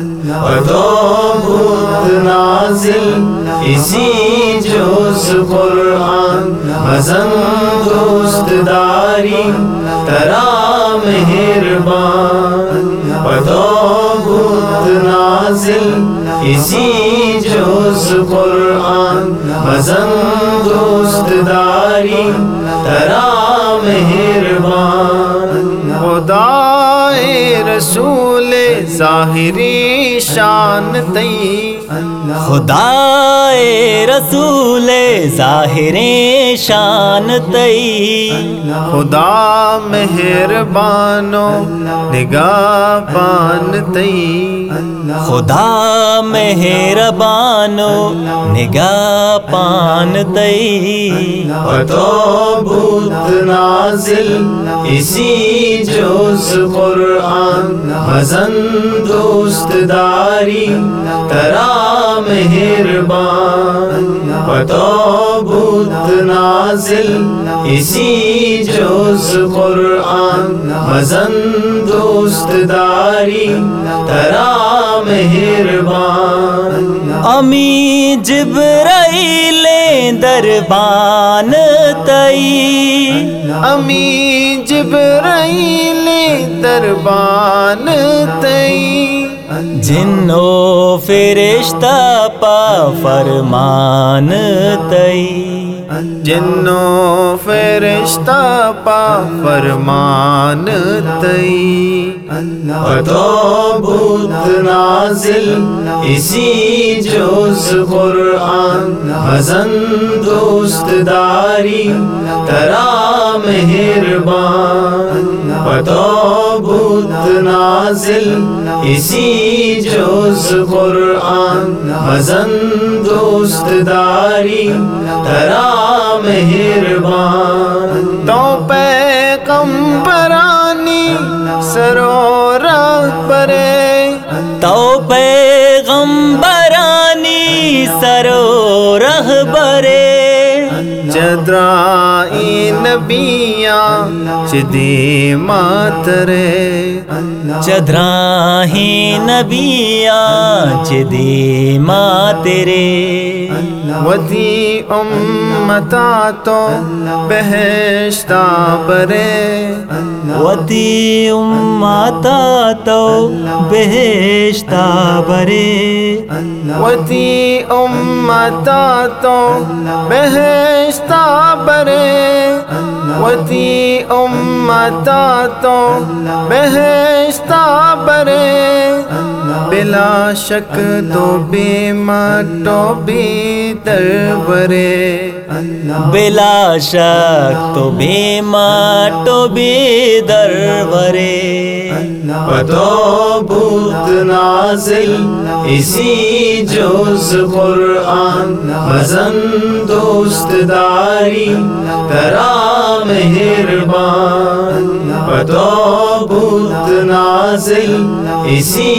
بدھ نازل، اسی جوز قرآن حسن دوست داری ترا مہربان۔ بدھ نازل، اسی جوز قرآن حسن دوست داری ترا مہربان۔ خدا رسول ظاہری شان تئی۔ خدا رسول ظاہر شان تئی۔ خدا مہربانو نگاہ پان تئی۔ خدا مہربانو نگاہ پان تئی۔ تو بت نازل، اسی جوز قرآن۔ حسن دوست داری ترا مہربان تو بت نازل اسی جوز قرآن حسن دوست داری ترا مہربان۔ امی جبرائیل دربان تئی۔ امی جبرائیل دربان تئی۔ جنو فرشتہ پا فرمان تئی۔ جنو فرشتہ پا فرمان تئی۔ تو بت نازل، اسی جوز قرآن۔ حسن دوست داری ترا مہربان۔ بت نازل اسی جوز قرآن حسن دوست داری ترا مہربان۔ تو پیغمبرانی سرو راہ پرے تو پیغمبرانی سرو رہ برے۔ جدرائی نبیاں چدی ماترے چدراہی نبیاں چدی ماں تیرے ودی امتا تو بہشتا برے۔ ودی اماتا تو بہشتا برے۔ ودی امتا تو بہشتا برے۔ وتی امتا تو بہشتا برے بلا شک تو بے مٹو بے دربرے بلا شک تو بے مٹو بے دربرے تو بت نازل اسی جوز قرآن حسن دوست داری ترا مہربان۔ تو بت نازل اسی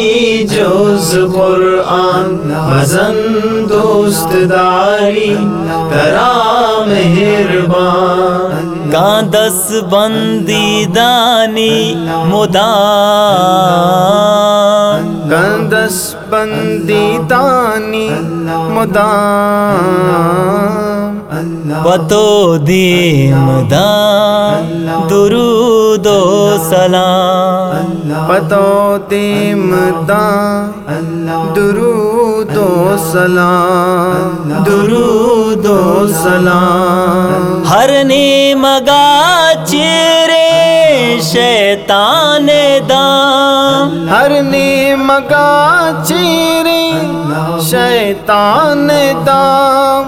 جوز قرآن حسن دوست داری ترا مہربان کان دس بندی دانی مدان گندس بندی دانی مدام پتو دیم دان درود و سلام پتو دیم دان درود و سلام درود و سلام ہر نے مگا شیطان دام ہر نی نیمگا چیری شیطان دام۔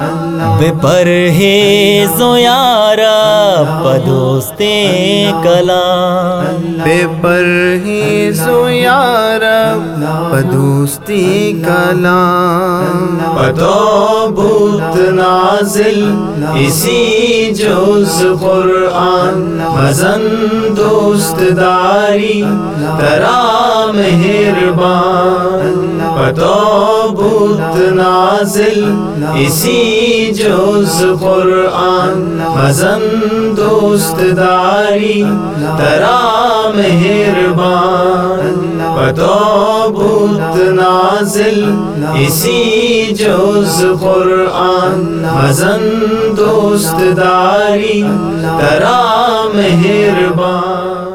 بے پرہیز و یارا پدوست کلام۔ بے پرہیز و یارب پدوستی کلام۔ پتو بوت نازل اسی جوز قرآن۔ مزن دوست داری ترا مہربان۔ پتو بوت نازل، اسی جوز قرآن، مزن دوست داری ترا مہربان پتو بوت نازل، اسی جوز قرآن، مزن دوست داری ترا مہربان۔